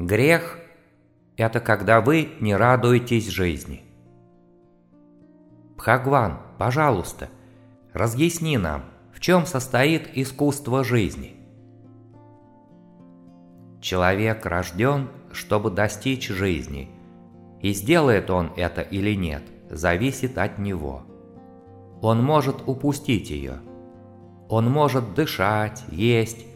Грех – это когда вы не радуетесь жизни. Бхагван, пожалуйста, разъясни нам, в чем состоит искусство жизни. Человек рожден, чтобы достичь жизни, и сделает он это или нет, зависит от него. Он может упустить ее. Он может дышать, есть,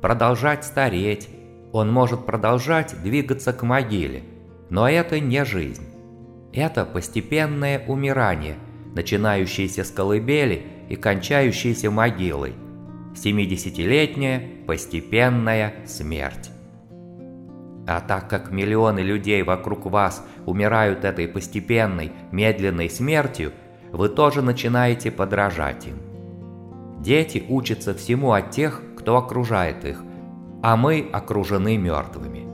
продолжать стареть, он может продолжать двигаться к могиле, но это не жизнь. Это постепенное умирание, начинающееся с колыбели и кончающееся могилой. 70-летняя постепенная смерть. А так как миллионы людей вокруг вас умирают этой постепенной, медленной смертью, вы тоже начинаете подражать им. Дети учатся всему от тех, кто окружает их, а мы окружены мертвыми.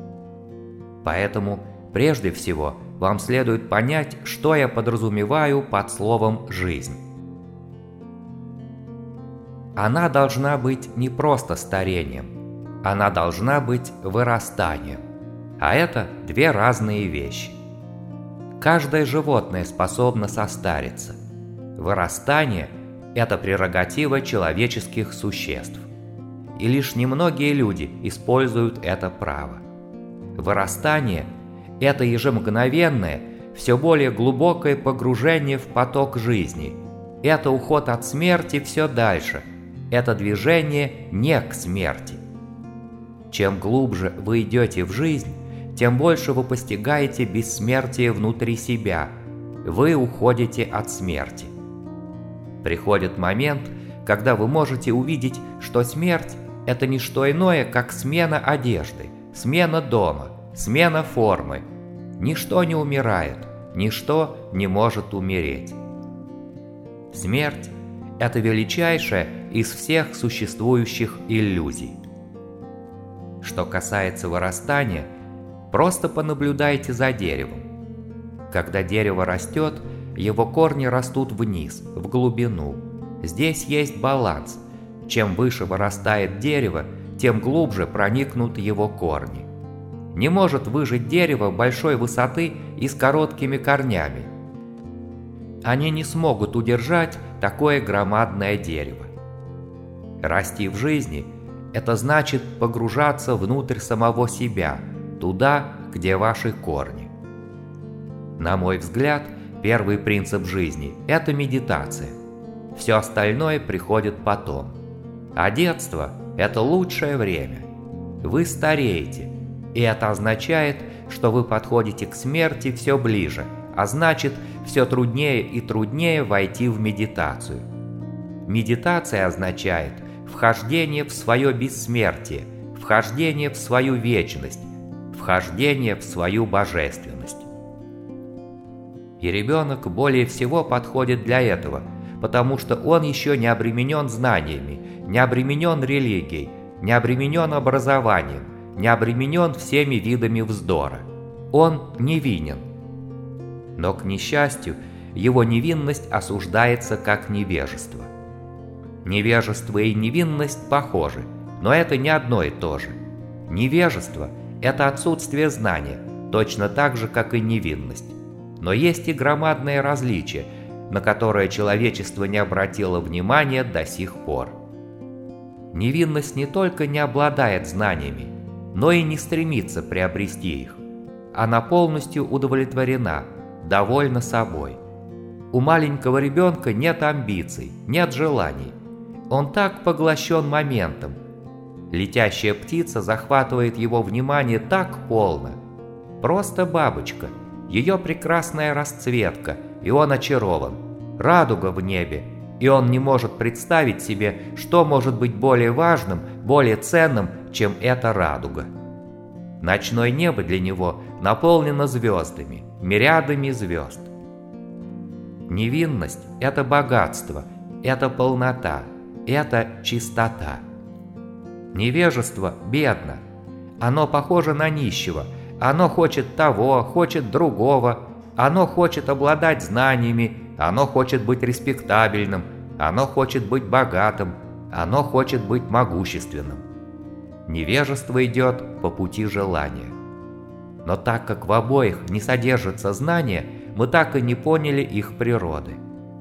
Поэтому, прежде всего, вам следует понять, что я подразумеваю под словом «жизнь». Она должна быть не просто старением, она должна быть вырастанием. А это две разные вещи. Каждое животное способно состариться. Вырастание – это прерогатива человеческих существ. И лишь немногие люди используют это право. Вырастание – это ежемгновенное, все более глубокое погружение в поток жизни. Это уход от смерти все дальше. Это движение не к смерти. Чем глубже вы идете в жизнь, тем больше вы постигаете бессмертие внутри себя. Вы уходите от смерти. Приходит момент, когда вы можете увидеть, что смерть – это не что иное, как смена одежды, смена дома, смена формы. Ничто не умирает, ничто не может умереть. Смерть – это величайшая из всех существующих иллюзий. Что касается вырастания – Просто понаблюдайте за деревом. Когда дерево растет, его корни растут вниз, в глубину. Здесь есть баланс. Чем выше вырастает дерево, тем глубже проникнут его корни. Не может выжить дерево большой высоты и с короткими корнями. Они не смогут удержать такое громадное дерево. Расти в жизни – это значит погружаться внутрь самого себя – туда, где ваши корни. На мой взгляд, первый принцип жизни – это медитация. Все остальное приходит потом. А детство – это лучшее время. Вы стареете, и это означает, что вы подходите к смерти все ближе, а значит, все труднее и труднее войти в медитацию. Медитация означает вхождение в свое бессмертие, вхождение в свою вечность, вхождение в свою божественность. И ребенок более всего подходит для этого, потому что он еще не обременен знаниями, не обременен религией, не обременен образованием, не обременен всеми видами вздора. Он невинен. Но, к несчастью, его невинность осуждается как невежество. Невежество и невинность похожи, но это не одно и то же. Невежество это отсутствие знания, точно так же, как и невинность. Но есть и громадное различие, на которое человечество не обратило внимания до сих пор. Невинность не только не обладает знаниями, но и не стремится приобрести их. Она полностью удовлетворена, довольна собой. У маленького ребенка нет амбиций, нет желаний. Он так поглощен моментом, Летящая птица захватывает его внимание так полно. Просто бабочка, ее прекрасная расцветка, и он очарован. Радуга в небе, и он не может представить себе, что может быть более важным, более ценным, чем эта радуга. Ночное небо для него наполнено звездами, мириадами звезд. Невинность – это богатство, это полнота, это чистота. Невежество бедно. Оно похоже на нищего. Оно хочет того, хочет другого. Оно хочет обладать знаниями. Оно хочет быть респектабельным. Оно хочет быть богатым. Оно хочет быть могущественным. Невежество идет по пути желания. Но так как в обоих не содержится знание, мы так и не поняли их природы.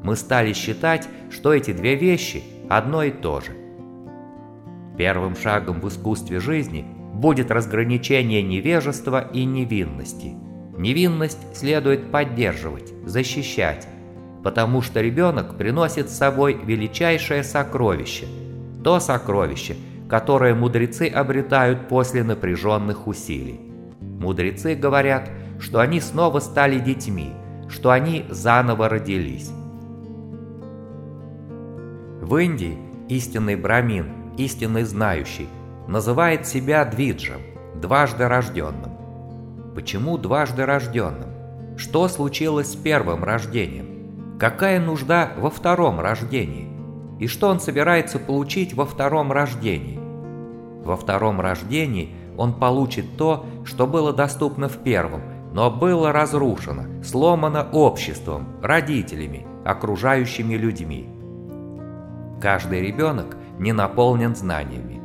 Мы стали считать, что эти две вещи одно и то же. Первым шагом в искусстве жизни будет разграничение невежества и невинности. Невинность следует поддерживать, защищать, потому что ребенок приносит с собой величайшее сокровище, то сокровище, которое мудрецы обретают после напряженных усилий. Мудрецы говорят, что они снова стали детьми, что они заново родились. В Индии истинный брамин, истинный знающий, называет себя двиджем, дважды рожденным. Почему дважды рожденным? Что случилось с первым рождением? Какая нужда во втором рождении? И что он собирается получить во втором рождении? Во втором рождении он получит то, что было доступно в первом, но было разрушено, сломано обществом, родителями, окружающими людьми. Каждый ребенок не наполнен знаниями.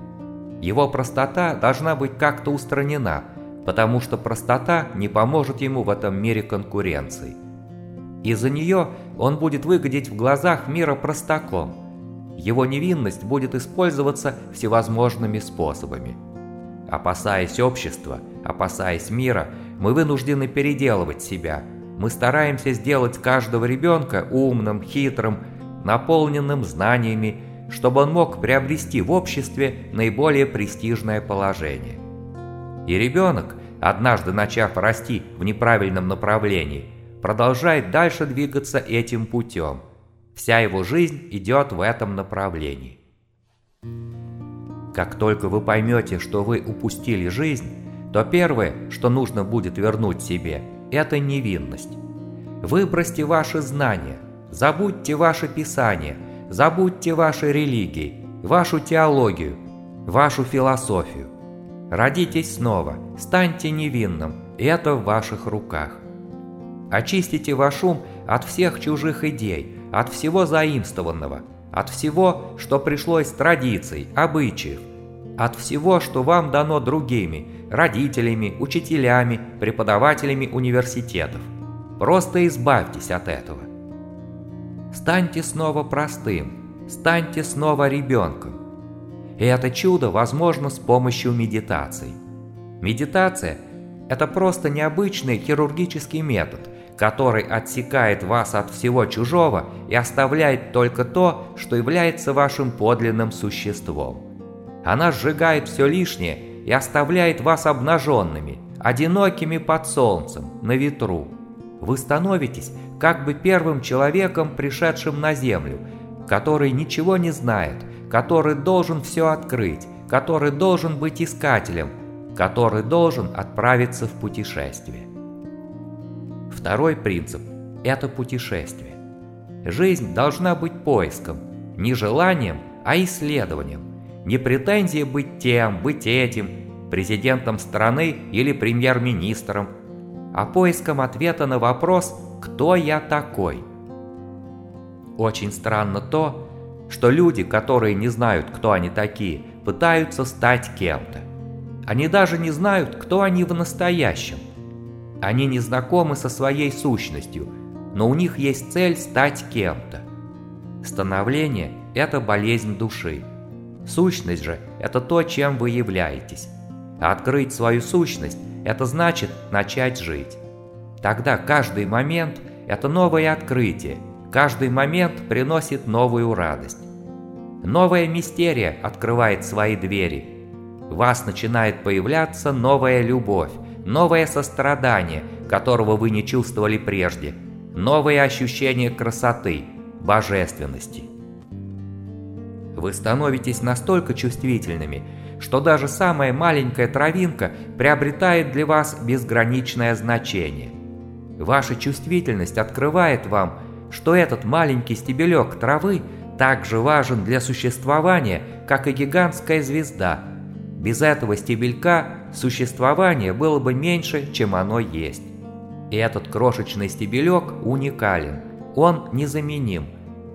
Его простота должна быть как-то устранена, потому что простота не поможет ему в этом мире конкуренции. Из-за нее он будет выглядеть в глазах мира простаком. Его невинность будет использоваться всевозможными способами. Опасаясь общества, опасаясь мира, мы вынуждены переделывать себя. Мы стараемся сделать каждого ребенка умным, хитрым, наполненным знаниями, чтобы он мог приобрести в обществе наиболее престижное положение. И ребенок, однажды начав расти в неправильном направлении, продолжает дальше двигаться этим путем. Вся его жизнь идет в этом направлении. Как только вы поймете, что вы упустили жизнь, то первое, что нужно будет вернуть себе, это невинность. Выбросьте ваши знания, забудьте ваше писание, забудьте ваши религии, вашу теологию, вашу философию. Родитесь снова, станьте невинным, это в ваших руках. Очистите ваш ум от всех чужих идей, от всего заимствованного – от всего, что пришло из традиций, обычаев, от всего, что вам дано другими, родителями, учителями, преподавателями университетов. Просто избавьтесь от этого. Станьте снова простым, станьте снова ребенком. И это чудо возможно с помощью медитации. Медитация – это просто необычный хирургический метод, который отсекает вас от всего чужого и оставляет только то, что является вашим подлинным существом. Она сжигает все лишнее и оставляет вас обнаженными, одинокими под солнцем, на ветру. Вы становитесь как бы первым человеком, пришедшим на землю, который ничего не знает, который должен все открыть, который должен быть искателем, который должен отправиться в путешествие. Второй принцип – это путешествие. Жизнь должна быть поиском, не желанием, а исследованием. Не претензией быть тем, быть этим, президентом страны или премьер-министром, а поиском ответа на вопрос «Кто я такой?». Очень странно то, что люди, которые не знают, кто они такие, пытаются стать кем-то. Они даже не знают, кто они в настоящем – они не знакомы со своей сущностью, но у них есть цель стать кем-то. Становление – это болезнь души. Сущность же – это то, чем вы являетесь. А открыть свою сущность – это значит начать жить. Тогда каждый момент – это новое открытие, каждый момент приносит новую радость. Новая мистерия открывает свои двери. В вас начинает появляться новая любовь, новое сострадание, которого вы не чувствовали прежде, новое ощущение красоты, божественности. Вы становитесь настолько чувствительными, что даже самая маленькая травинка приобретает для вас безграничное значение. Ваша чувствительность открывает вам, что этот маленький стебелек травы так же важен для существования, как и гигантская звезда. Без этого стебелька существование было бы меньше, чем оно есть. И этот крошечный стебелек уникален, он незаменим,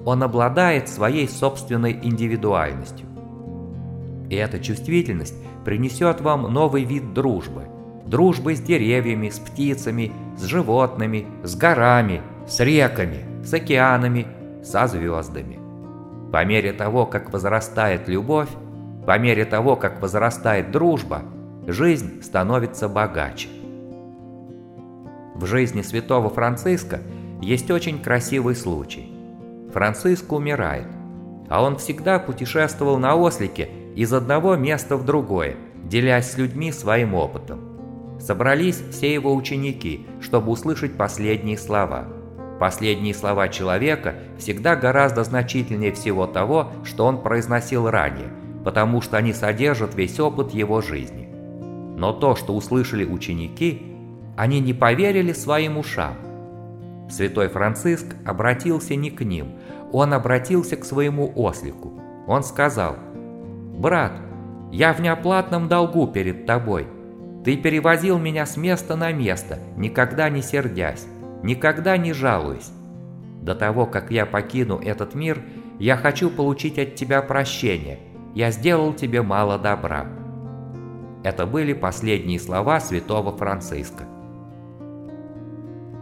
он обладает своей собственной индивидуальностью. И эта чувствительность принесет вам новый вид дружбы. дружбы с деревьями, с птицами, с животными, с горами, с реками, с океанами, со звездами. По мере того, как возрастает любовь, по мере того, как возрастает дружба, жизнь становится богаче. В жизни святого Франциска есть очень красивый случай. Франциск умирает, а он всегда путешествовал на ослике из одного места в другое, делясь с людьми своим опытом. Собрались все его ученики, чтобы услышать последние слова. Последние слова человека всегда гораздо значительнее всего того, что он произносил ранее, потому что они содержат весь опыт его жизни. Но то, что услышали ученики, они не поверили своим ушам. Святой Франциск обратился не к ним, он обратился к своему ослику. Он сказал, «Брат, я в неоплатном долгу перед тобой. Ты перевозил меня с места на место, никогда не сердясь, никогда не жалуясь. До того, как я покину этот мир, я хочу получить от тебя прощение. Я сделал тебе мало добра». Это были последние слова святого Франциска.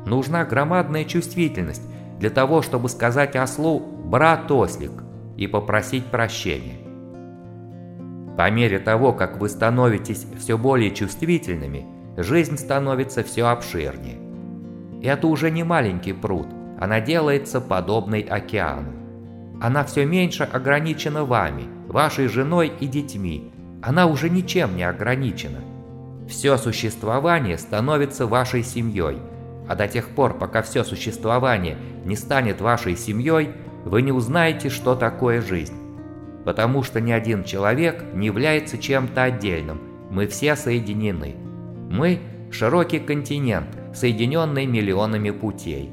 Нужна громадная чувствительность для того, чтобы сказать ослу «брат ослик» и попросить прощения. По мере того, как вы становитесь все более чувствительными, жизнь становится все обширнее. Это уже не маленький пруд, она делается подобной океану. Она все меньше ограничена вами, вашей женой и детьми. Она уже ничем не ограничена. Все существование становится вашей семьей – а до тех пор, пока все существование не станет вашей семьей, вы не узнаете, что такое жизнь. Потому что ни один человек не является чем-то отдельным, мы все соединены. Мы – широкий континент, соединенный миллионами путей.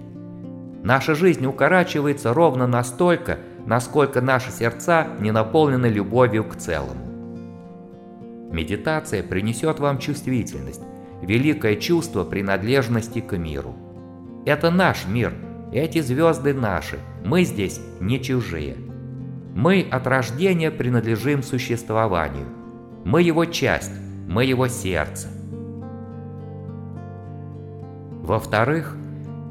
Наша жизнь укорачивается ровно настолько, насколько наши сердца не наполнены любовью к целому. Медитация принесет вам чувствительность, великое чувство принадлежности к миру. Это наш мир, эти звезды наши, мы здесь не чужие. Мы от рождения принадлежим существованию. Мы его часть, мы его сердце. Во-вторых,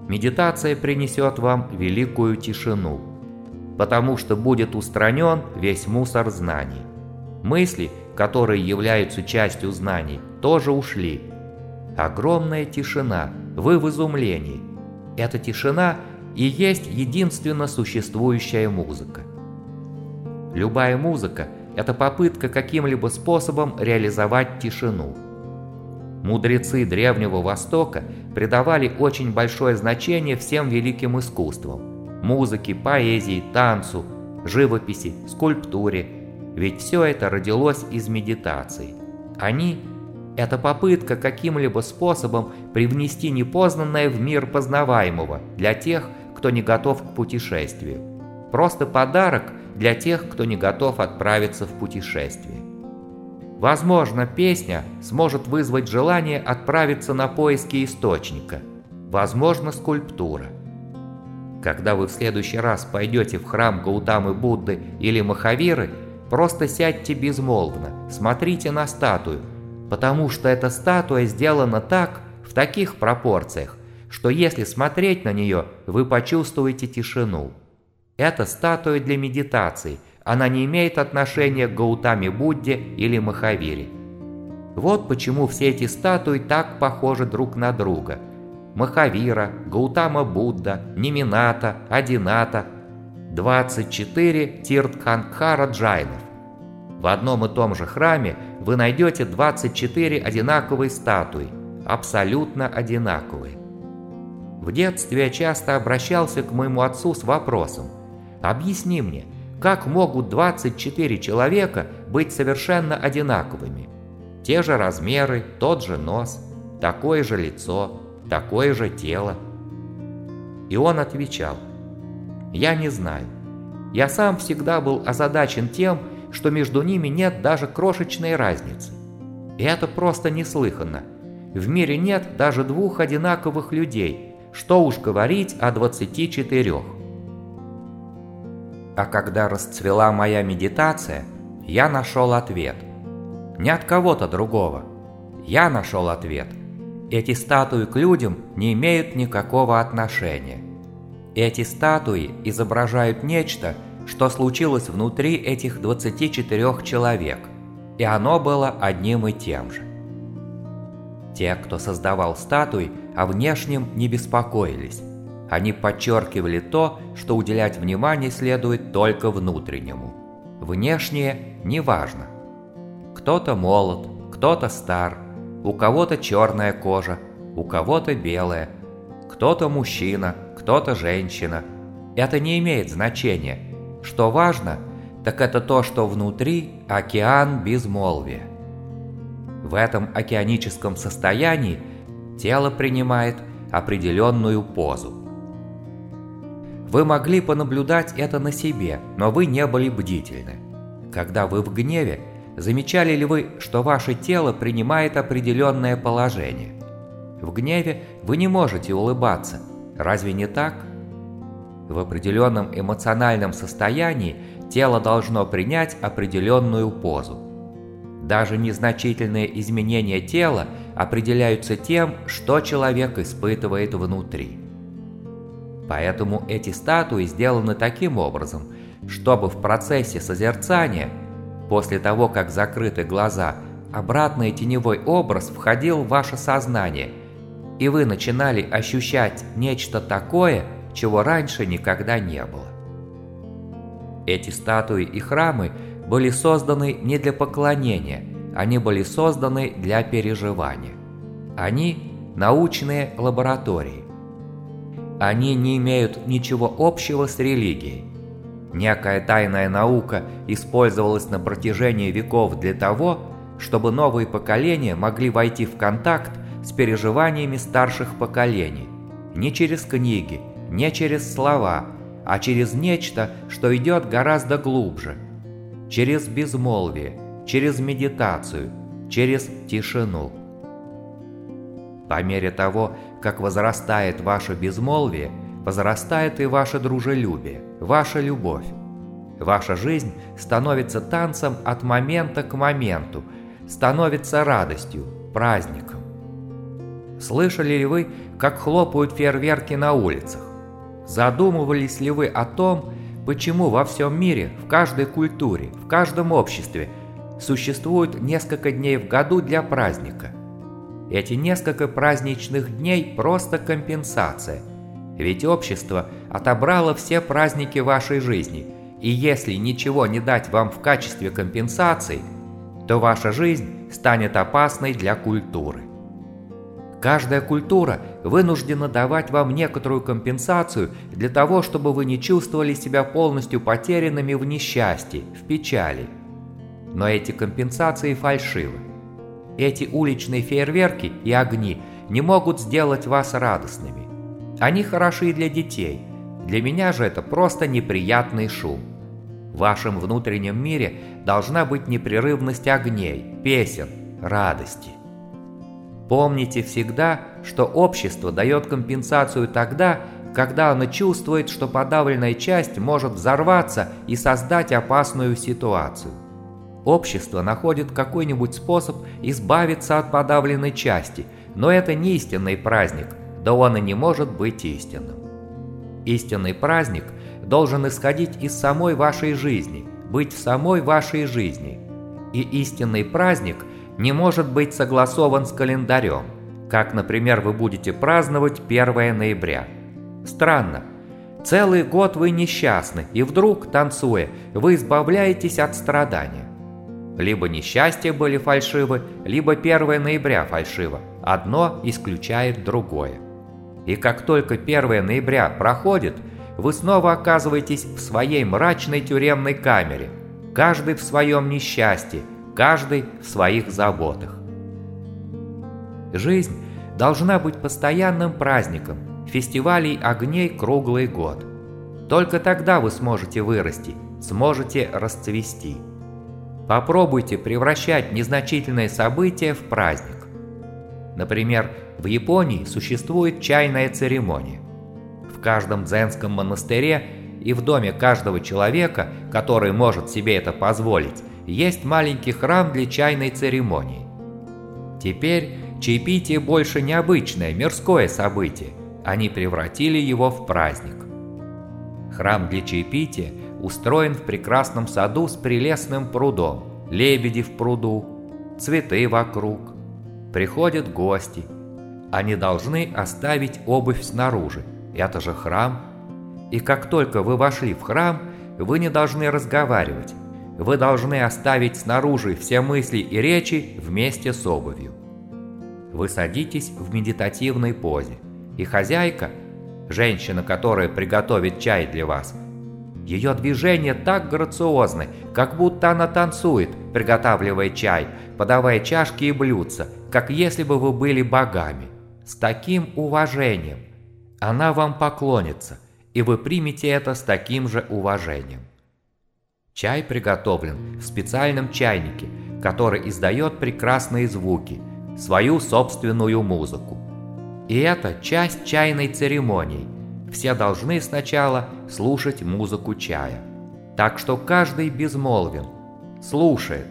медитация принесет вам великую тишину, потому что будет устранен весь мусор знаний. Мысли, которые являются частью знаний, тоже ушли, Огромная тишина, вы в изумлении. Эта тишина и есть единственно существующая музыка. Любая музыка – это попытка каким-либо способом реализовать тишину. Мудрецы Древнего Востока придавали очень большое значение всем великим искусствам – музыке, поэзии, танцу, живописи, скульптуре, ведь все это родилось из медитации. Они это попытка каким-либо способом привнести непознанное в мир познаваемого для тех, кто не готов к путешествию. Просто подарок для тех, кто не готов отправиться в путешествие. Возможно, песня сможет вызвать желание отправиться на поиски источника. Возможно, скульптура. Когда вы в следующий раз пойдете в храм Гаутамы Будды или Махавиры, просто сядьте безмолвно, смотрите на статую, потому что эта статуя сделана так, в таких пропорциях, что если смотреть на нее, вы почувствуете тишину. Это статуя для медитации, она не имеет отношения к Гаутаме Будде или Махавире. Вот почему все эти статуи так похожи друг на друга. Махавира, Гаутама Будда, Нимината, Адината, 24 Тиртханкхара Джайнов. В одном и том же храме вы найдете 24 одинаковые статуи, абсолютно одинаковые. В детстве я часто обращался к моему отцу с вопросом «Объясни мне, как могут 24 человека быть совершенно одинаковыми? Те же размеры, тот же нос, такое же лицо, такое же тело?» И он отвечал «Я не знаю. Я сам всегда был озадачен тем, что между ними нет даже крошечной разницы. И это просто неслыханно. В мире нет даже двух одинаковых людей, что уж говорить о 24. А когда расцвела моя медитация, я нашел ответ. Не от кого-то другого. Я нашел ответ. Эти статуи к людям не имеют никакого отношения. Эти статуи изображают нечто, что случилось внутри этих 24 человек, и оно было одним и тем же. Те, кто создавал статуи, о внешнем не беспокоились. Они подчеркивали то, что уделять внимание следует только внутреннему. Внешнее не важно. Кто-то молод, кто-то стар, у кого-то черная кожа, у кого-то белая, кто-то мужчина, кто-то женщина. Это не имеет значения. Что важно, так это то, что внутри океан безмолвия. В этом океаническом состоянии тело принимает определенную позу. Вы могли понаблюдать это на себе, но вы не были бдительны. Когда вы в гневе, замечали ли вы, что ваше тело принимает определенное положение? В гневе вы не можете улыбаться, разве не так? В определенном эмоциональном состоянии тело должно принять определенную позу. Даже незначительные изменения тела определяются тем, что человек испытывает внутри. Поэтому эти статуи сделаны таким образом, чтобы в процессе созерцания, после того, как закрыты глаза, обратный теневой образ входил в ваше сознание, и вы начинали ощущать нечто такое, чего раньше никогда не было. Эти статуи и храмы были созданы не для поклонения, они были созданы для переживания. Они – научные лаборатории. Они не имеют ничего общего с религией. Некая тайная наука использовалась на протяжении веков для того, чтобы новые поколения могли войти в контакт с переживаниями старших поколений. Не через книги, не через слова, а через нечто, что идет гораздо глубже. Через безмолвие, через медитацию, через тишину. По мере того, как возрастает ваше безмолвие, возрастает и ваше дружелюбие, ваша любовь. Ваша жизнь становится танцем от момента к моменту, становится радостью, праздником. Слышали ли вы, как хлопают фейерверки на улицах? Задумывались ли вы о том, почему во всем мире, в каждой культуре, в каждом обществе существует несколько дней в году для праздника? Эти несколько праздничных дней просто компенсация. Ведь общество отобрало все праздники вашей жизни, и если ничего не дать вам в качестве компенсации, то ваша жизнь станет опасной для культуры. Каждая культура вынуждена давать вам некоторую компенсацию для того, чтобы вы не чувствовали себя полностью потерянными в несчастье, в печали. Но эти компенсации фальшивы. Эти уличные фейерверки и огни не могут сделать вас радостными. Они хороши для детей. Для меня же это просто неприятный шум. В вашем внутреннем мире должна быть непрерывность огней, песен, радости. Помните всегда, что общество дает компенсацию тогда, когда оно чувствует, что подавленная часть может взорваться и создать опасную ситуацию. Общество находит какой-нибудь способ избавиться от подавленной части, но это не истинный праздник, да он и не может быть истинным. Истинный праздник должен исходить из самой вашей жизни, быть в самой вашей жизни. И истинный праздник – не может быть согласован с календарем, как, например, вы будете праздновать 1 ноября. Странно. Целый год вы несчастны, и вдруг, танцуя, вы избавляетесь от страдания. Либо несчастья были фальшивы, либо 1 ноября фальшиво. Одно исключает другое. И как только 1 ноября проходит, вы снова оказываетесь в своей мрачной тюремной камере, каждый в своем несчастье, каждый в своих заботах. Жизнь должна быть постоянным праздником, фестивалей огней круглый год. Только тогда вы сможете вырасти, сможете расцвести. Попробуйте превращать незначительные события в праздник. Например, в Японии существует чайная церемония. В каждом дзенском монастыре и в доме каждого человека, который может себе это позволить, есть маленький храм для чайной церемонии. Теперь чаепитие больше необычное, мирское событие. Они превратили его в праздник. Храм для чаепития устроен в прекрасном саду с прелестным прудом, лебеди в пруду, цветы вокруг. Приходят гости. Они должны оставить обувь снаружи. Это же храм. И как только вы вошли в храм, вы не должны разговаривать. Вы должны оставить снаружи все мысли и речи вместе с обувью. Вы садитесь в медитативной позе, и хозяйка, женщина, которая приготовит чай для вас, ее движения так грациозны, как будто она танцует, приготавливая чай, подавая чашки и блюдца, как если бы вы были богами. С таким уважением. Она вам поклонится, и вы примете это с таким же уважением. Чай приготовлен в специальном чайнике, который издает прекрасные звуки, свою собственную музыку. И это часть чайной церемонии – все должны сначала слушать музыку чая. Так что каждый безмолвен, слушает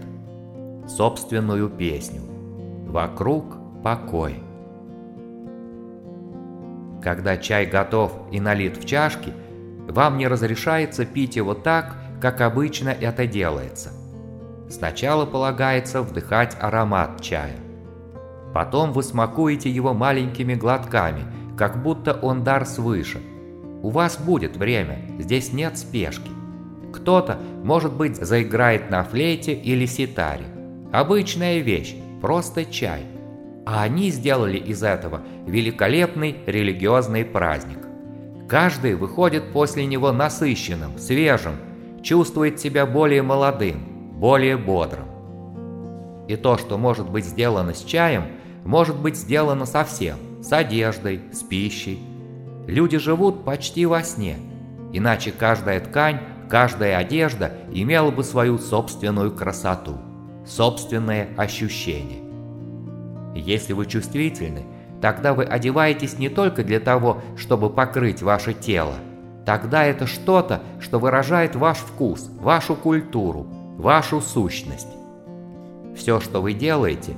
собственную песню. Вокруг покой. Когда чай готов и налит в чашки, вам не разрешается пить его так, как обычно это делается. Сначала полагается вдыхать аромат чая. Потом вы смакуете его маленькими глотками, как будто он дар свыше – у вас будет время, здесь нет спешки. Кто-то, может быть, заиграет на флейте или ситаре. Обычная вещь, просто чай. А они сделали из этого великолепный религиозный праздник. Каждый выходит после него насыщенным, свежим, чувствует себя более молодым, более бодрым. И то, что может быть сделано с чаем, может быть сделано со всем, с одеждой, с пищей, Люди живут почти во сне, иначе каждая ткань, каждая одежда имела бы свою собственную красоту, собственное ощущение. Если вы чувствительны, тогда вы одеваетесь не только для того, чтобы покрыть ваше тело. Тогда это что-то, что выражает ваш вкус, вашу культуру, вашу сущность. Все, что вы делаете,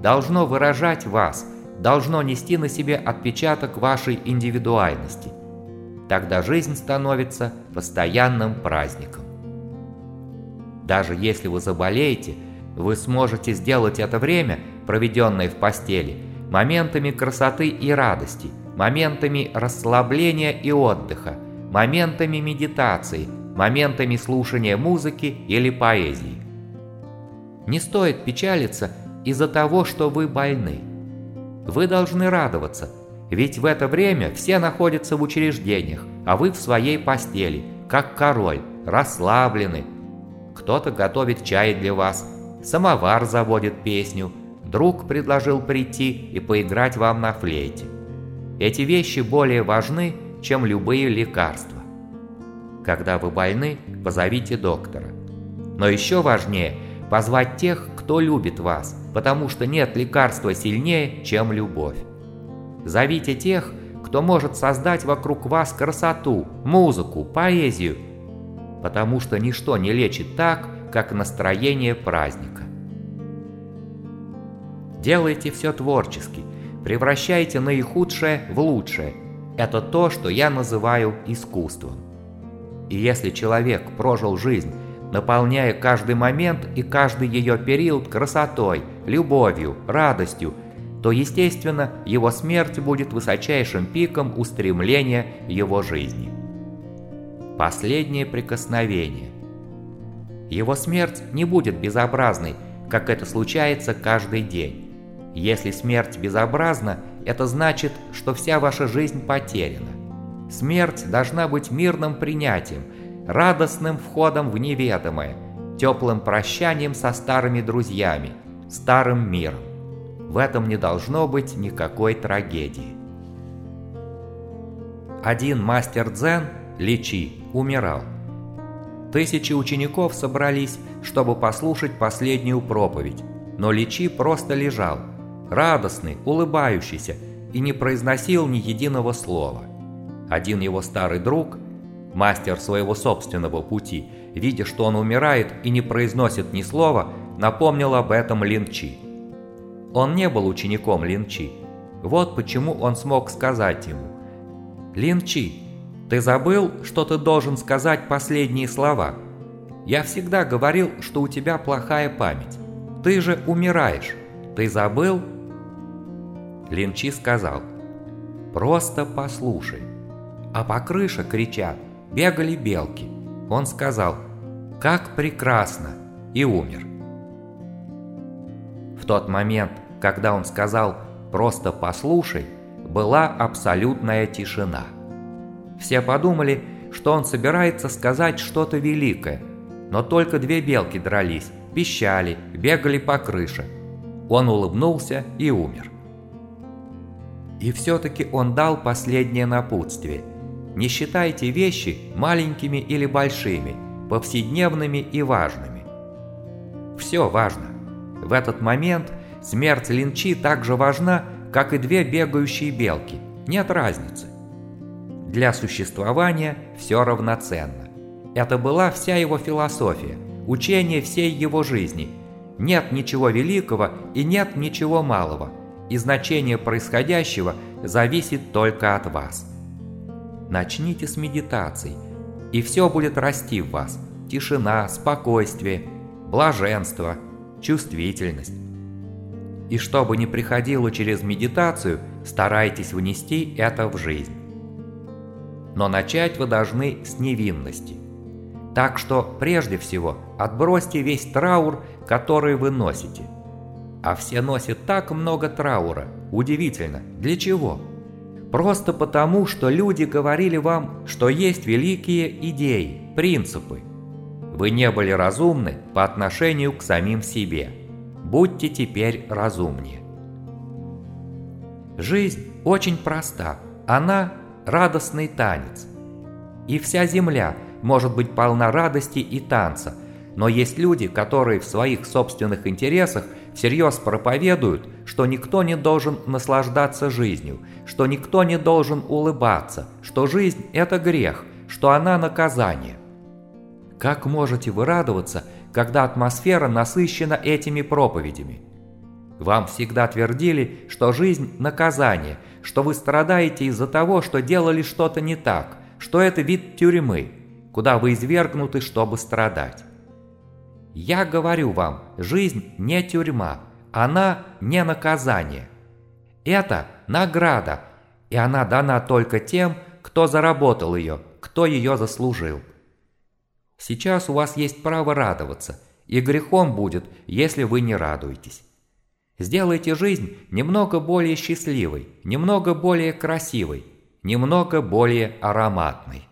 должно выражать вас – должно нести на себе отпечаток вашей индивидуальности. Тогда жизнь становится постоянным праздником. Даже если вы заболеете, вы сможете сделать это время, проведенное в постели, моментами красоты и радости, моментами расслабления и отдыха, моментами медитации, моментами слушания музыки или поэзии. Не стоит печалиться из-за того, что вы больны. Вы должны радоваться, ведь в это время все находятся в учреждениях, а вы в своей постели, как король, расслаблены. Кто-то готовит чай для вас, самовар заводит песню, друг предложил прийти и поиграть вам на флейте. Эти вещи более важны, чем любые лекарства. Когда вы больны, позовите доктора. Но еще важнее – позвать тех, кто любит вас – потому что нет лекарства сильнее, чем любовь. Зовите тех, кто может создать вокруг вас красоту, музыку, поэзию, потому что ничто не лечит так, как настроение праздника. Делайте все творчески, превращайте наихудшее в лучшее. Это то, что я называю искусством. И если человек прожил жизнь наполняя каждый момент и каждый ее период красотой, любовью, радостью, то, естественно, его смерть будет высочайшим пиком устремления его жизни. Последнее прикосновение. Его смерть не будет безобразной, как это случается каждый день. Если смерть безобразна, это значит, что вся ваша жизнь потеряна. Смерть должна быть мирным принятием – радостным входом в неведомое, теплым прощанием со старыми друзьями, старым миром. В этом не должно быть никакой трагедии. Один мастер дзен, Личи, умирал. Тысячи учеников собрались, чтобы послушать последнюю проповедь, но Личи просто лежал, радостный, улыбающийся, и не произносил ни единого слова. Один его старый друг – Мастер своего собственного пути, видя, что он умирает и не произносит ни слова, напомнил об этом Линчи. Он не был учеником Линчи. Вот почему он смог сказать ему «Линчи, ты забыл, что ты должен сказать последние слова? Я всегда говорил, что у тебя плохая память. Ты же умираешь. Ты забыл?» Линчи сказал «Просто послушай». А по крыше кричат бегали белки. Он сказал «Как прекрасно!» и умер. В тот момент, когда он сказал «просто послушай», была абсолютная тишина. Все подумали, что он собирается сказать что-то великое, но только две белки дрались, пищали, бегали по крыше. Он улыбнулся и умер. И все-таки он дал последнее напутствие. Не считайте вещи маленькими или большими, повседневными и важными. Все важно. В этот момент смерть Линчи так же важна, как и две бегающие белки. Нет разницы. Для существования все равноценно. Это была вся его философия, учение всей его жизни. Нет ничего великого и нет ничего малого, и значение происходящего зависит только от вас. Начните с медитаций, и все будет расти в вас. Тишина, спокойствие, блаженство, чувствительность. И чтобы не приходило через медитацию, старайтесь внести это в жизнь. Но начать вы должны с невинности. Так что, прежде всего, отбросьте весь траур, который вы носите. А все носят так много траура. Удивительно, для чего? Просто потому, что люди говорили вам, что есть великие идеи, принципы. Вы не были разумны по отношению к самим себе. Будьте теперь разумнее. Жизнь очень проста. Она – радостный танец. И вся земля может быть полна радости и танца, но есть люди, которые в своих собственных интересах всерьез проповедуют, что никто не должен наслаждаться жизнью, что никто не должен улыбаться, что жизнь – это грех, что она наказание. Как можете вы радоваться, когда атмосфера насыщена этими проповедями? Вам всегда твердили, что жизнь – наказание, что вы страдаете из-за того, что делали что-то не так, что это вид тюрьмы, куда вы извергнуты, чтобы страдать. Я говорю вам, жизнь не тюрьма, она не наказание. Это награда, и она дана только тем, кто заработал ее, кто ее заслужил. Сейчас у вас есть право радоваться, и грехом будет, если вы не радуетесь. Сделайте жизнь немного более счастливой, немного более красивой, немного более ароматной.